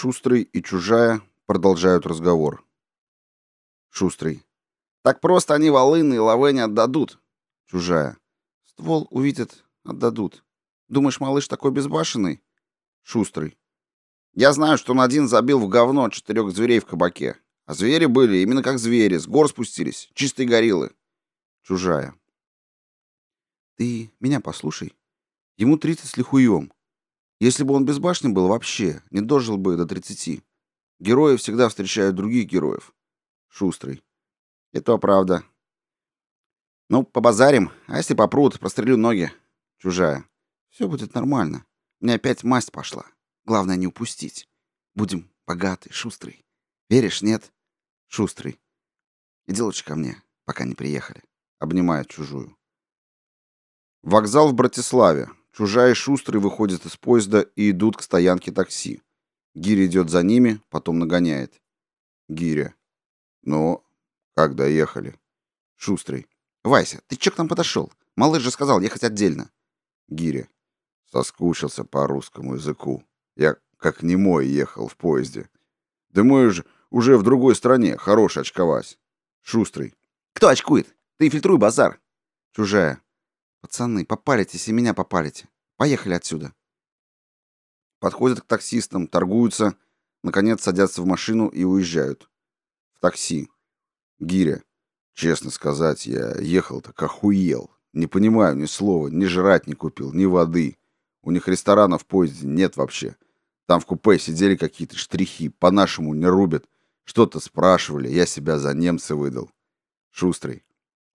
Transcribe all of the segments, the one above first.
Шустрый и Чужая продолжают разговор. Шустрый. Так просто они волыны и лавы не отдадут. Чужая. Ствол увидят, отдадут. Думаешь, малыш такой безбашенный? Шустрый. Я знаю, что он один забил в говно четырех зверей в кабаке. А звери были именно как звери, с гор спустились, чистые гориллы. Чужая. Ты меня послушай. Ему 30 с лихуем. Если бы он безбашенный был вообще, не дожил бы до 30. Герои всегда встречают других героев. Шустрый. Это правда. Ну, побазарим, а если попрут, прострелю ноги. Чужая. Все будет нормально. У меня опять масть пошла. Главное не упустить. Будем богаты, шустрый. Веришь, нет? Шустрый. Иди лучше ко мне, пока не приехали. Обнимает чужую. Вокзал в Братиславе. Чужая и Шустрый выходят из поезда и идут к стоянке такси. Гиря идет за ними, потом нагоняет. Гиря. Ну, как доехали? Шустрый. Вася, ты чё к нам подошел? Малыш же сказал ехать отдельно. Гиря. Соскучился по русскому языку. Я как немой ехал в поезде. Да мы же уже в другой стране, хороший очковась. Шустрый. Кто очкует? Ты фильтруй базар. Чужая. Пацаны, попаритесь и меня попарите. Поехали отсюда. Подходят к таксистам, торгуются, наконец садятся в машину и уезжают. В такси. Гиря. Честно сказать, я ехал так охуел. Не понимаю ни слова, ни жрать не купил, ни воды. У них ресторанов в поезде нет вообще. Там в купе сидели какие-то штрихи, по-нашему не рубят. Что-то спрашивали, я себя за немца выдал. Шустрый.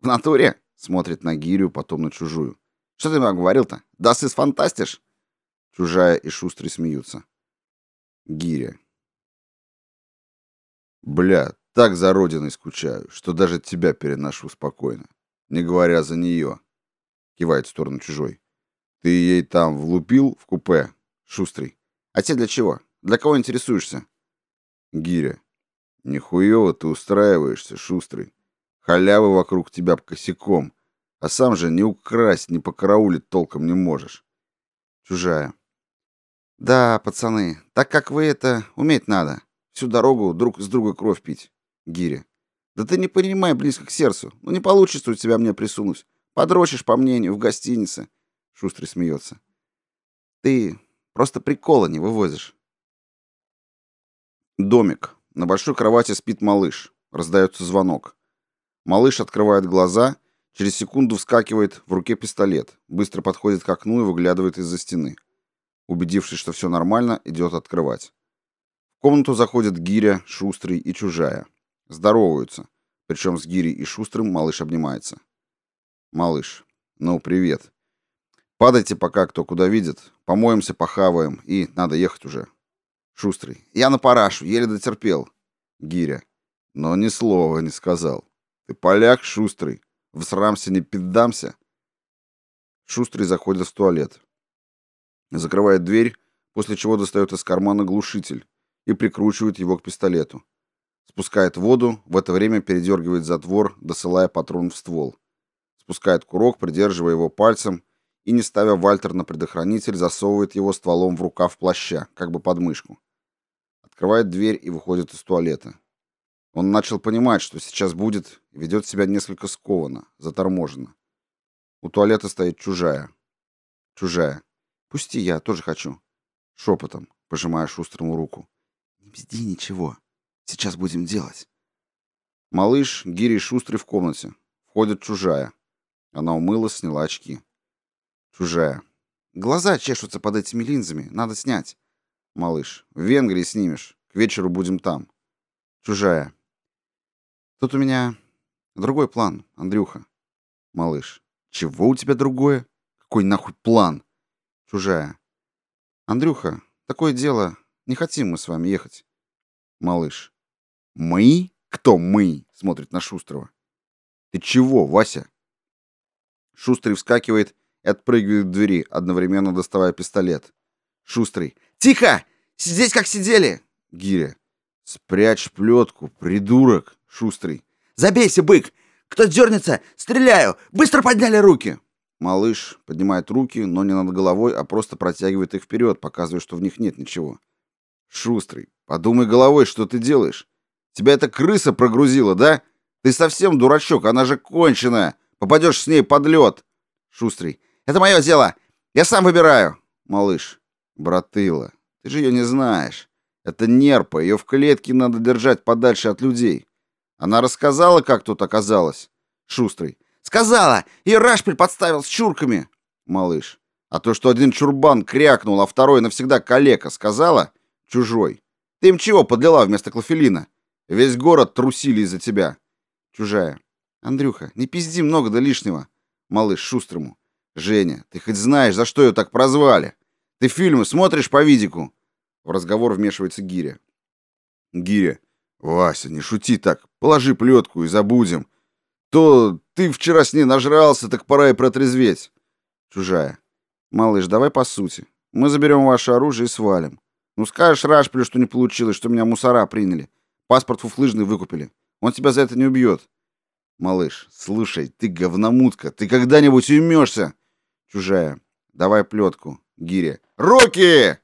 В натуре? Смотрит на Гирю, потом на чужую. Что ты мне говорил-то? Да сыс фантастиш? Чужая и Шустрый смеются. Гиря. Бля, так за родиной скучаю, что даже тебя переношу спокойно, не говоря за нее. Кивает в сторону чужой. Ты ей там влупил в купе, Шустрый? А тебе для чего? Для кого интересуешься? Гиря. Нихуево ты устраиваешься, Шустрый. Халявы вокруг тебя косяком, а сам же ни украсть, ни покараулить толком не можешь. Чужая. Да, пацаны, так как вы это уметь надо. Всю дорогу друг с друга кровь пить. Гиря. Да ты не понимай близко к сердцу. Ну не получится у тебя мне присунуть. Подрочишь по мнению в гостинице. Шустрый смеется. Ты просто прикола не вывозишь. Домик. На большой кровати спит малыш. Раздается звонок. Малыш открывает глаза, через секунду вскакивает, в руке пистолет, быстро подходит к окну и выглядывает из-за стены. Убедившись, что все нормально, идет открывать. В комнату заходят Гиря, Шустрый и Чужая. Здороваются. Причем с Гирей и Шустрым малыш обнимается. Малыш. Ну, привет. Падайте пока кто куда видит. Помоемся, похаваем. И надо ехать уже. Шустрый. Я на парашу, еле дотерпел. Гиря. Но ни слова не сказал. Ты поляк, Шустрый. Всрамся, не поддамся. Шустрый заходит в туалет. Закрывает дверь, после чего достает из кармана глушитель и прикручивает его к пистолету. Спускает воду, в это время передергивает затвор, досылая патрон в ствол. Спускает курок, придерживая его пальцем, и, не ставя вальтер на предохранитель, засовывает его стволом в рукав плаща, как бы под мышку. Открывает дверь и выходит из туалета. Он начал понимать, что сейчас будет, ведет себя несколько скованно, заторможенно. У туалета стоит чужая. Чужая. «Пусти, я тоже хочу». Шепотом, пожимая шустрому руку. «Не бзди ничего. Сейчас будем делать». Малыш, Гири и Шустрый в комнате. Входит чужая. Она умылась, сняла очки. Чужая. Глаза чешутся под этими линзами. Надо снять. Малыш. В Венгрии снимешь. К вечеру будем там. Чужая. Тут у меня другой план, Андрюха. Малыш. Чего у тебя другое? Какой нахуй план? Чужая. Андрюха, такое дело. Не хотим мы с вами ехать. Малыш. Мы? Кто мы? Смотрит на Шустрого. Ты чего, Вася? Шустрый вскакивает и отпрыгивает к двери, одновременно доставая пистолет. Шустрый. Тихо! Сидеть как сидели! Гиря. Спрячь плетку, придурок. Шустрый. Забейся, бык! Кто дернется, стреляю! Быстро подняли руки! Малыш поднимает руки, но не над головой, а просто протягивает их вперед, показывая, что в них нет ничего. Шустрый. подумай головой, что ты делаешь. Тебя эта крыса прогрузила, да? Ты совсем дурачок, она же конченая. Попадешь с ней под лед. Шустрый. Это мое дело. Я сам выбираю. Малыш. Братыла, ты же ее не знаешь. Это нерпа, ее в клетке надо держать подальше от людей. Она рассказала, как тут оказалось. Шустрый. Сказала! И Рашпиль подставил с чурками. Малыш. А то, что один чурбан крякнул, а второй навсегда калека, сказала? Чужой. Ты им чего подлила вместо клофелина? Весь город трусили из-за тебя. Чужая. Андрюха, не пизди много да лишнего. Малыш Шустрому. Женя, ты хоть знаешь, за что ее так прозвали? Ты фильмы смотришь по видику? В разговор вмешивается Гиря. Гиря. Вася, не шути так. Положи плетку и забудем. То ты вчера с ней нажрался, так пора и протрезветь. Чужая. Малыш, давай по сути. Мы заберем ваше оружие и свалим. Ну скажешь Рашпилю, что не получилось, что меня мусора приняли. Паспорт фуфлыжный выкупили. Он тебя за это не убьет. Малыш, слушай, ты говномутка, ты когда-нибудь уймешься? Чужая. Давай плетку. Гиря. Руки!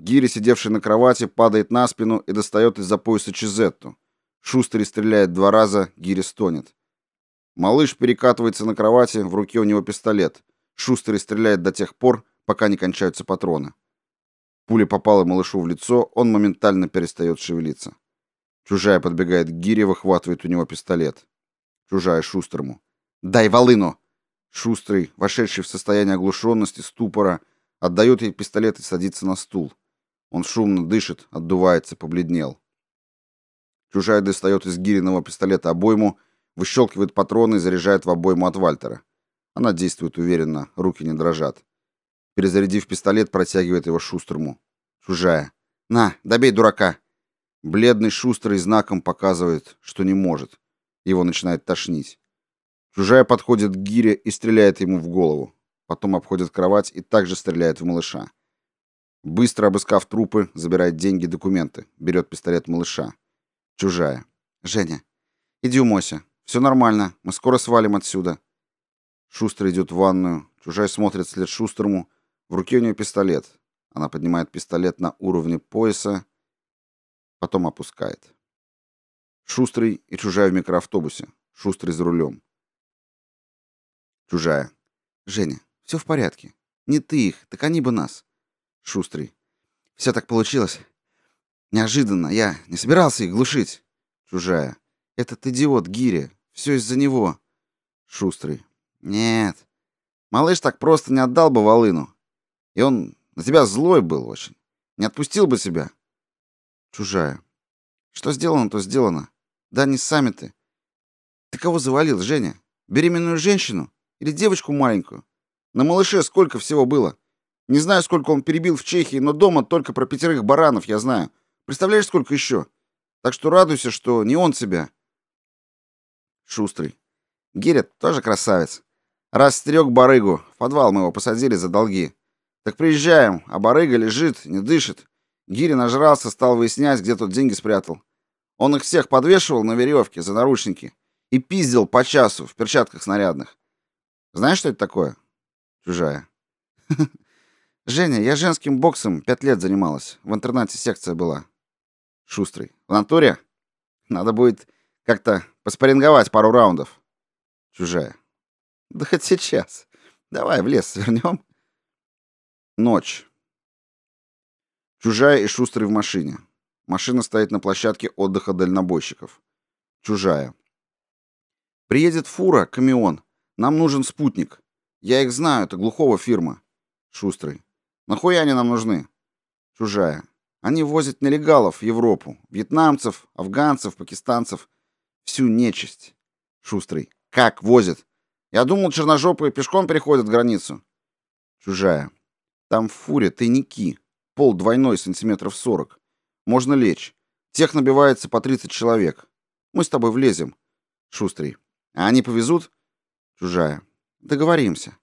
Гири, сидевший на кровати, падает на спину и достает из-за пояса чизетту. Шустрый стреляет два раза, Гири стонет. Малыш перекатывается на кровати, в руке у него пистолет. Шустрый стреляет до тех пор, пока не кончаются патроны. Пуля попала малышу в лицо, он моментально перестает шевелиться. Чужая подбегает к Гире, выхватывает у него пистолет. Чужая Шустрому. «Дай волыну!» Шустрый, вошедший в состояние оглушенности, ступора, отдает ей пистолет и садится на стул. Он шумно дышит, отдувается, побледнел. Чужая достает из Гириного пистолета обойму, выщелкивает патроны и заряжает в обойму от Вальтера. Она действует уверенно, руки не дрожат. Перезарядив пистолет, протягивает его Шустрому. Чужая. «На, добей дурака!» Бледный Шустрый знаком показывает, что не может. Его начинает тошнить. Чужая подходит к Гире и стреляет ему в голову. Потом обходит кровать и также стреляет в малыша. Быстро обыскав трупы, забирает деньги документы. Берет пистолет малыша. Чужая. «Женя, иди умойся. Все нормально. Мы скоро свалим отсюда». Шустер идет в ванную. Чужая смотрит вслед Шустерому. В руке у нее пистолет. Она поднимает пистолет на уровне пояса, потом опускает. Шустрый и чужая в микроавтобусе. Шустрый за рулем. Чужая. «Женя, все в порядке. Не ты их, так они бы нас». Шустрый. «Все так получилось. Неожиданно. Я не собирался их глушить». Чужая. «Этот идиот Гиря. Все из-за него». Шустрый. «Нет. Малыш так просто не отдал бы волыну. И он на тебя злой был очень. Не отпустил бы себя». Чужая. «Что сделано, то сделано. Да не сами ты. Ты кого завалил, Женя? Беременную женщину? Или девочку маленькую? На малыше сколько всего было? Не знаю, сколько он перебил в Чехии, но дома только про пятерых баранов я знаю. Представляешь, сколько еще? Так что радуйся, что не он тебя. Шустрый. Герет тоже красавец. Растрек барыгу. В подвал мы его посадили за долги. Так приезжаем, а барыга лежит, не дышит. Гири нажрался, стал выяснять, где тот деньги спрятал. Он их всех подвешивал на веревке за наручники и пиздил по часу в перчатках снарядных. Знаешь, что это такое? Чужая. Женя, я женским боксом пять лет занималась. В интернате секция была. Шустрый. В натуре? Надо будет как-то поспарринговать пару раундов. Чужая. Да хоть сейчас. Давай в лес свернем. Ночь. Чужая и Шустрый в машине. Машина стоит на площадке отдыха дальнобойщиков. Чужая. Приедет фура, камион. Нам нужен спутник. Я их знаю, это глухого фирма. Шустрый. Нахуя они нам нужны? Чужая. Они возят нелегалов в Европу, вьетнамцев, афганцев, пакистанцев, всю нечисть. Шустрый. Как возят? Я думал, черножопые пешком переходят границу. Чужая. Там в фуре тайники. Пол двойной, сантиметров сорок. Можно лечь. Тех набивается по 30 человек. Мы с тобой влезем. Шустрый. А они повезут? Чужая. Договоримся.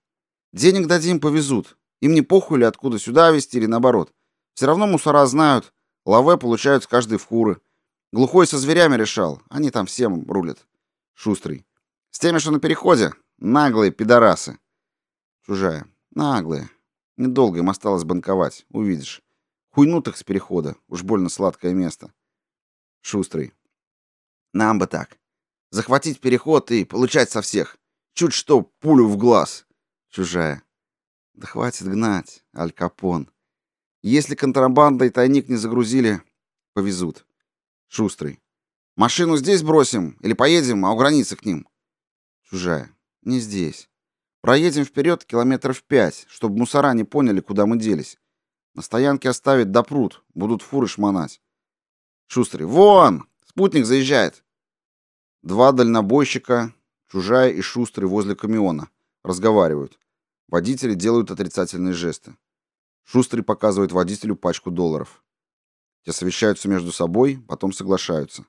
Денег дадим, повезут. Им не похуй ли откуда сюда везти или наоборот. Все равно мусора знают. Лаве получают с каждой вхуры. Глухой со зверями решал. Они там всем рулят. Шустрый. С теми, что на переходе. Наглые пидорасы. Чужая. Наглые. Недолго им осталось банковать. Увидишь. Хуйнут их с перехода. Уж больно сладкое место. Шустрый. Нам бы так. Захватить переход и получать со всех. Чуть что, пулю в глаз. Чужая. Да хватит гнать, Аль Капон. Если контрабанда и тайник не загрузили, повезут. Шустрый. Машину здесь бросим или поедем, а у границы к ним? Чужая. Не здесь. Проедем вперед километров пять, чтобы мусора не поняли, куда мы делись. На стоянке оставить допрут, будут фуры шмонать. Шустрый. Вон! Спутник заезжает. Два дальнобойщика, чужая и шустрый возле камиона, разговаривают. Водители делают отрицательные жесты. Шустрый показывает водителю пачку долларов. Те совещаются между собой, потом соглашаются.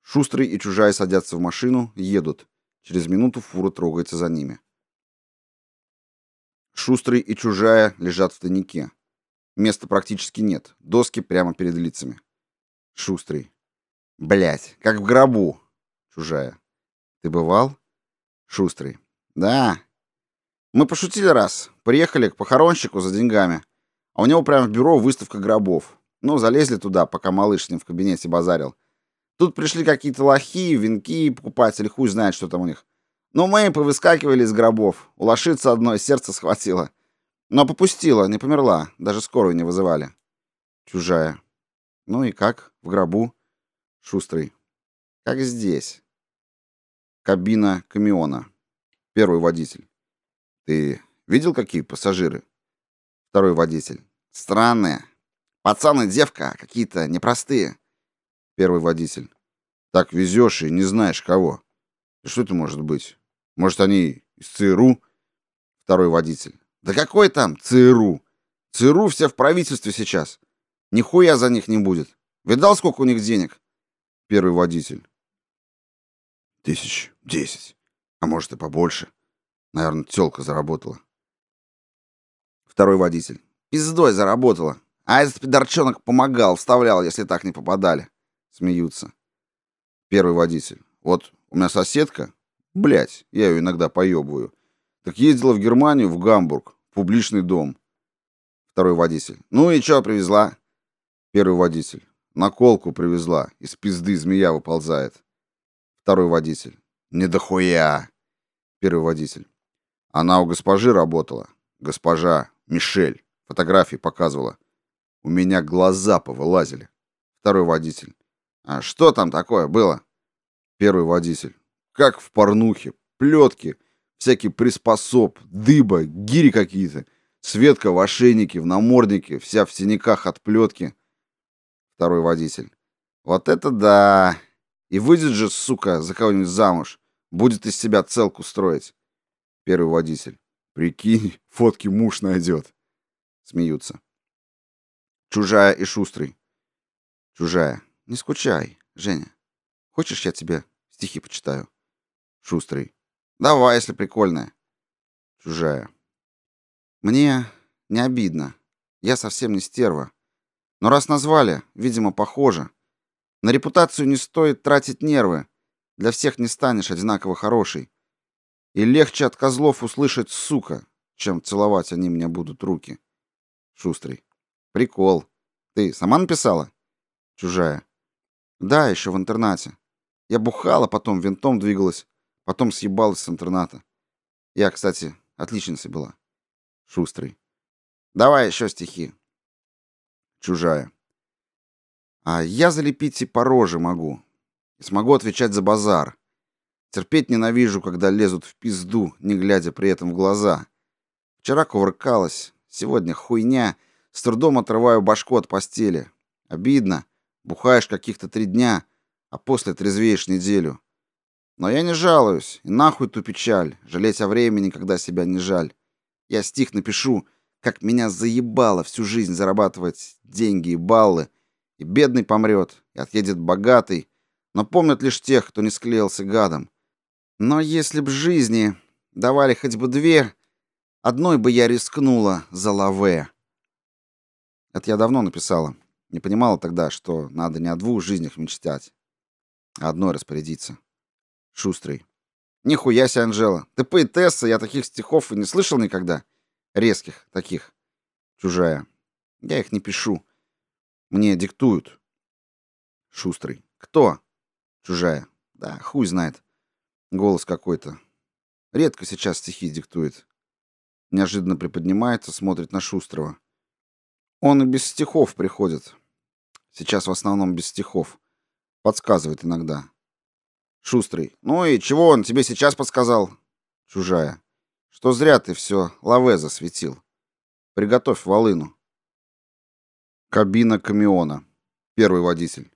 Шустрый и чужая садятся в машину, едут. Через минуту фура трогается за ними. Шустрый и чужая лежат в тайнике. Места практически нет. Доски прямо перед лицами. Шустрый. Блять, как в гробу. Чужая. Ты бывал? Шустрый. Да. Мы пошутили раз. Приехали к похоронщику за деньгами. А у него прямо в бюро выставка гробов. Ну, залезли туда, пока малыш с ним в кабинете базарил. Тут пришли какие-то лохи, венки, покупатели, хуй знает, что там у них. Ну, мы повыскакивали из гробов. У лошицы одно сердце схватило. Но попустила, не померла. Даже скорую не вызывали. Чужая. Ну и как? В гробу? Шустрый. Как здесь. Кабина камиона. Первый водитель. Ты видел, какие пассажиры? Второй водитель. Странные. Пацан и девка какие-то непростые. Первый водитель. Так везешь и не знаешь кого. Что это может быть? Может, они из ЦРУ? Второй водитель. Да какой там ЦРУ? ЦРУ все в правительстве сейчас. Нихуя за них не будет. Видал, сколько у них денег? Первый водитель. Тысяч десять. А может и побольше. Наверное, тёлка заработала. Второй водитель. Пиздой заработала. А этот пидорчонок помогал, вставлял, если так не попадали. Смеются. Первый водитель. Вот у меня соседка, блядь, я ее иногда поебываю, так ездила в Германию, в Гамбург, в публичный дом. Второй водитель. Ну и что привезла? Первый водитель. Наколку привезла. Из пизды змея выползает. Второй водитель. Не дохуя. Первый водитель. Она у госпожи работала. Госпожа Мишель. Фотографии показывала. У меня глаза повылазили. Второй водитель. А что там такое было? Первый водитель. Как в порнухе. Плетки, всякий приспособ, дыба, гири какие-то. Светка в ошейнике, в наморднике, вся в синяках от плетки. Второй водитель. Вот это да! И выйдет же, сука, за кого-нибудь замуж. Будет из себя целку строить. Первый водитель. Прикинь, фотки муж найдет. Смеются. Чужая и шустрый. Чужая. Не скучай, Женя. Хочешь, я тебе стихи почитаю? Шустрый. Давай, если прикольное. Чужая. Мне не обидно. Я совсем не стерва. Но раз назвали, видимо, похоже. На репутацию не стоит тратить нервы. Для всех не станешь одинаково хороший. И легче от козлов услышать «сука», чем целовать они мне будут руки. Шустрый. Прикол. Ты сама написала? Чужая. Да, еще в интернате. Я бухала, потом винтом двигалась, потом съебалась с интерната. Я, кстати, отличницей была. Шустрый. Давай еще стихи. Чужая. А я залепить и по роже могу. И смогу отвечать за базар. Терпеть ненавижу, когда лезут в пизду, не глядя при этом в глаза. Вчера кувыркалась, сегодня хуйня. С трудом отрываю башку от постели. Обидно. Бухаешь каких-то три дня, а после трезвеешь неделю. Но я не жалуюсь, и нахуй ту печаль, жалеть о времени, когда себя не жаль. Я стих напишу, как меня заебало всю жизнь зарабатывать деньги и баллы, и бедный помрет, и отъедет богатый, но помнят лишь тех, кто не склеился гадом. Но если б жизни давали хоть бы две, одной бы я рискнула за лаве. Это я давно написала. Не понимала тогда, что надо не о двух жизнях мечтать, а одной распорядиться. Шустрый. Нихуя себе, Анжела. Ты поэтесса, я таких стихов и не слышал никогда. Резких таких. Чужая. Я их не пишу. Мне диктуют. Шустрый. Кто? Чужая. Да, хуй знает. Голос какой-то. Редко сейчас стихи диктует. Неожиданно приподнимается, смотрит на Шустрого. Он и без стихов приходит. Сейчас в основном без стихов. Подсказывает иногда. Шустрый. Ну и чего он тебе сейчас подсказал? Чужая. Что зря ты все лаве засветил. Приготовь волыну. Кабина камиона. Первый водитель.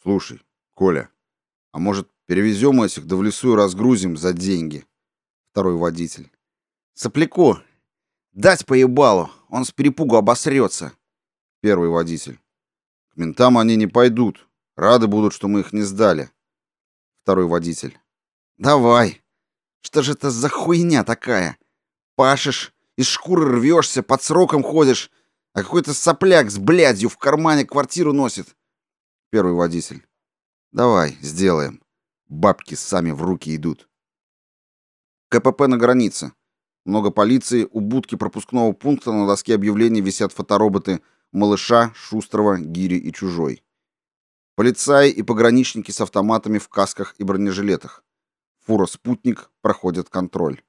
Слушай, Коля, а может, перевезем этих да в лесу и разгрузим за деньги? Второй водитель. Сопляку. Дать поебалу, он с перепугу обосрется. Первый водитель. К ментам они не пойдут. Рады будут, что мы их не сдали. Второй водитель. Давай. Что же это за хуйня такая? Пашешь, из шкуры рвешься, под сроком ходишь, а какой-то сопляк с блядью в кармане квартиру носит. Первый водитель. Давай, сделаем. Бабки сами в руки идут. КПП на границе. Много полиции, у будки пропускного пункта на доске объявлений висят фотороботы Малыша, Шустрого, Гири и Чужой. Полицаи и пограничники с автоматами в касках и бронежилетах. Фура-спутник проходит контроль.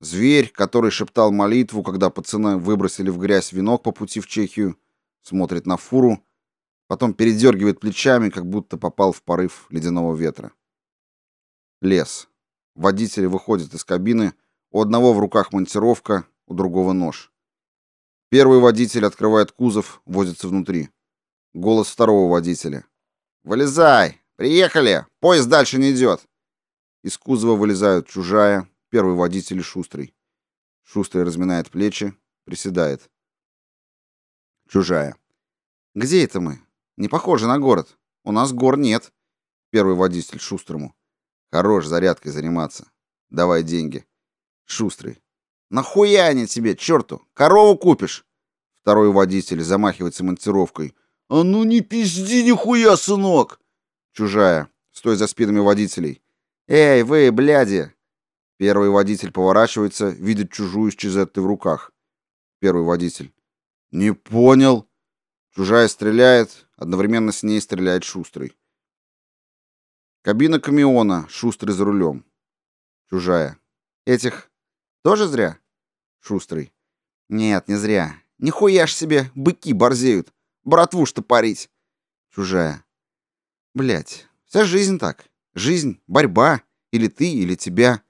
Зверь, который шептал молитву, когда пацаны выбросили в грязь венок по пути в Чехию, смотрит на фуру, потом передергивает плечами, как будто попал в порыв ледяного ветра. Лес. Водители выходят из кабины, у одного в руках монтировка, у другого нож. Первый водитель открывает кузов, возится внутри. Голос второго водителя. «Вылезай! Приехали! Поезд дальше не идет!» Из кузова вылезают чужая, первый водитель шустрый. Шустрый разминает плечи, приседает. Чужая. «Где это мы? Не похоже на город. У нас гор нет». Первый водитель шустрому. «Хорош зарядкой заниматься. Давай деньги». Шустрый. «Нахуя они тебе, черту? Корову купишь?» Второй водитель замахивается монтировкой. «А ну не пизди нихуя, сынок!» Чужая, стоя за спинами водителей. «Эй, вы, бляди!» Первый водитель поворачивается, видит чужую с чизеттой в руках. Первый водитель. «Не понял!» Чужая стреляет, одновременно с ней стреляет Шустрый. Кабина камиона, Шустрый за рулем. Чужая. «Этих тоже зря?» Шустрый. «Нет, не зря. Нихуя ж себе, быки борзеют. Братву штопорить. Чужая. Блять, вся жизнь так. Жизнь, борьба. Или ты, или тебя.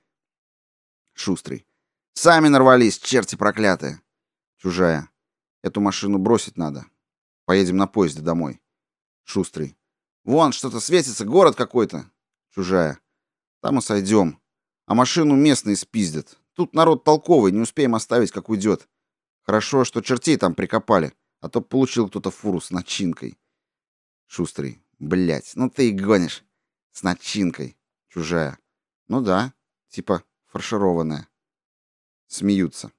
Шустрый. Сами нарвались, черти проклятые. Чужая. Эту машину бросить надо. Поедем на поезде домой. Шустрый. Вон, что-то светится, город какой-то. Чужая. Там и сойдем. А машину местные спиздят. Тут народ толковый, не успеем оставить, как уйдет. Хорошо, что чертей там прикопали а то получил кто-то фуру с начинкой. Шустрый. Блять, ну ты и гонишь. С начинкой. Чужая. Ну да, типа фаршированная. Смеются.